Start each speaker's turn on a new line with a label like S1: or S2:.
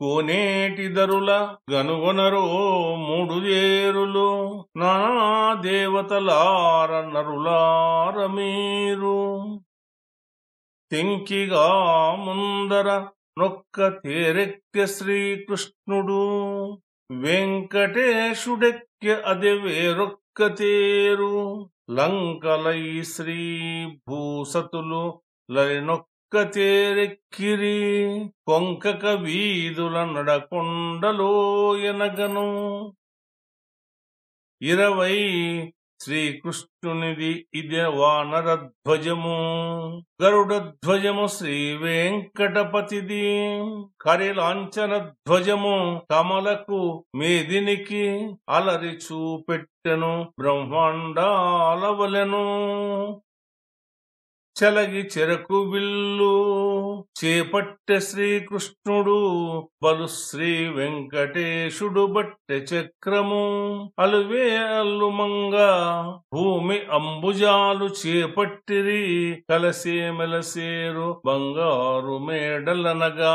S1: కోనేటి దరుల గనుగొనరో మూడు ఏరులు నా దేవతలార నరులార మీరు. తెంకిగా ముందర నొక్క తేరెక్కె శ్రీకృష్ణుడు వెంకటేశుడెక్కె అది వేరొక్క తేరు. లంకలై శ్రీ భూసతులు లరినొక్క తేరెక్కిరి కొంకక వీధుల నడకొండలో ఎనగను. ఇరవై శ్రీకృష్ణునిది ఇది వానరధ్వజము. గరుడధ్వజము శ్రీ వెంకటపతిది కరిలాంఛన ధ్వజము కమలకు మేదినికి అలరి చూపెట్టెను బ్రహ్మాండాలవలెను చలగి చెరకు విల్లు చేపట్టె శ్రీకృష్ణుడు బలు శ్రీ వెంకటేశుడు బట్టె చక్రము అలువే అల్లుమంగా భూమి అంబుజాలు చేపట్టిరి కలసే మెలసేరు బంగారు మేడలనగా.